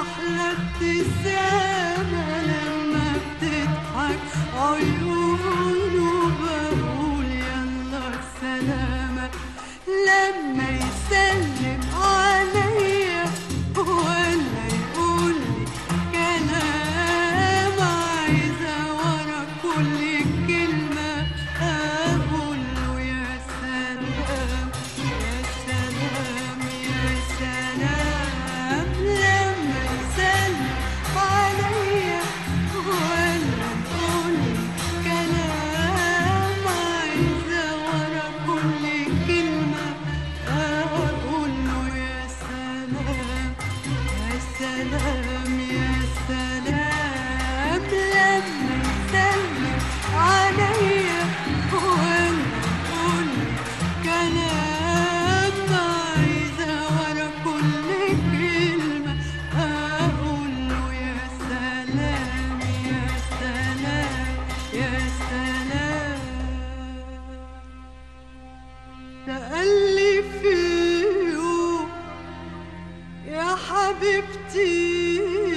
أحلى ابتسامه لما بتضحك. عيونه بقول يلا سلامة. لما يسلم птиц.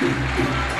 Música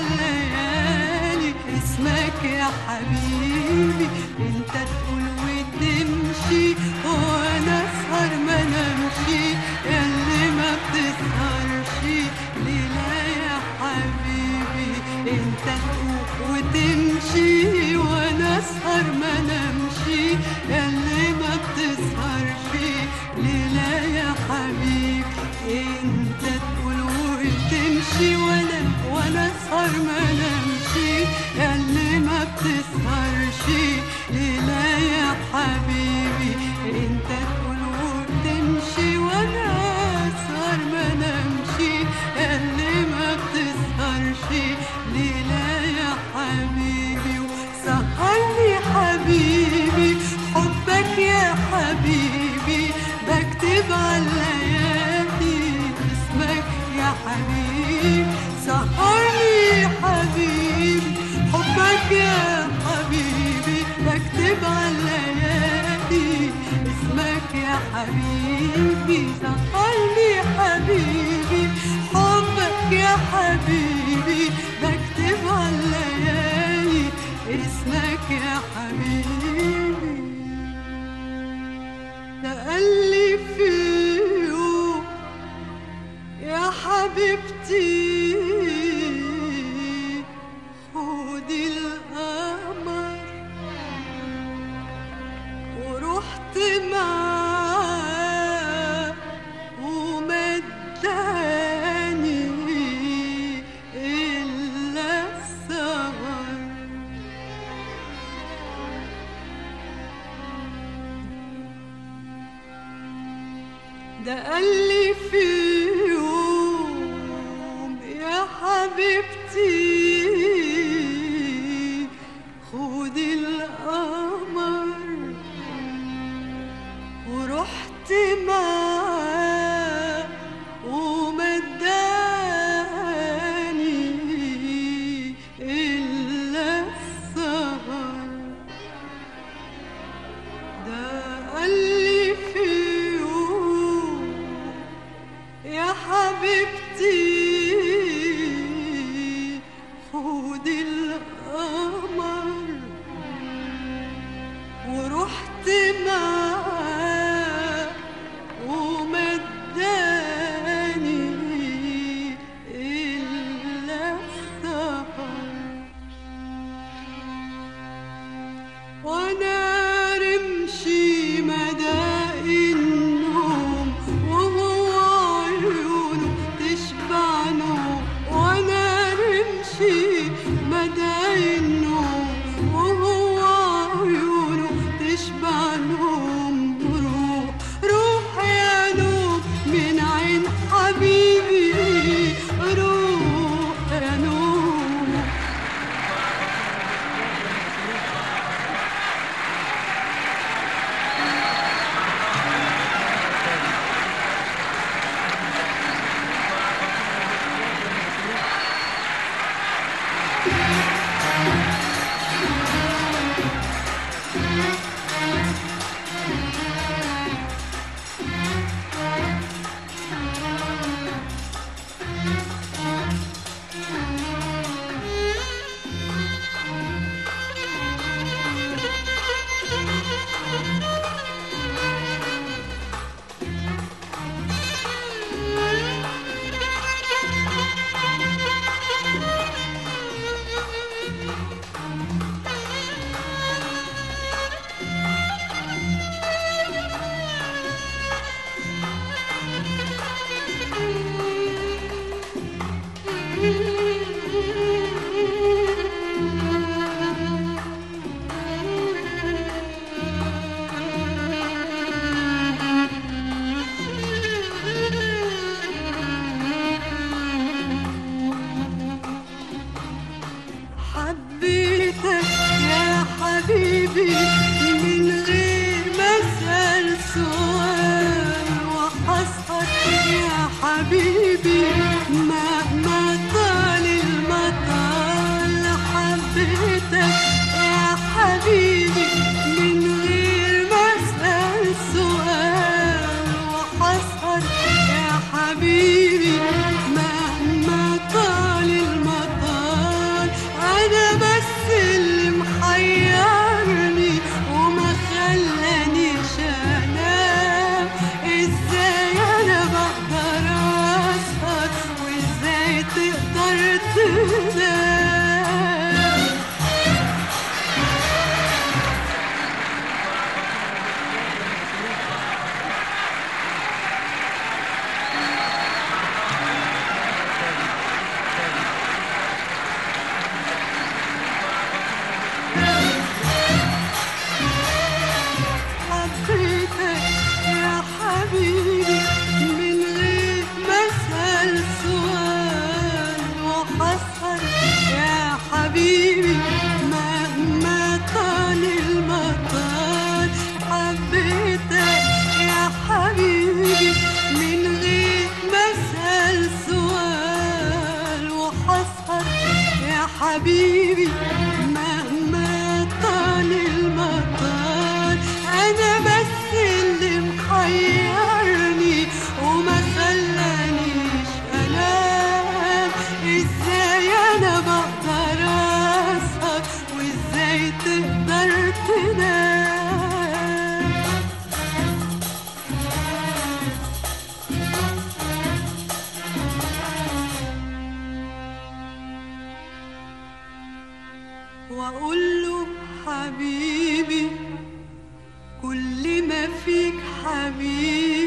حبيبي قلبي حبيبي حبك يا حبيبي. بكتب على الليالي اسمك يا حبيبي. تألف في يوم يا حبيبتي. you. حبيبي فيك حبيبي.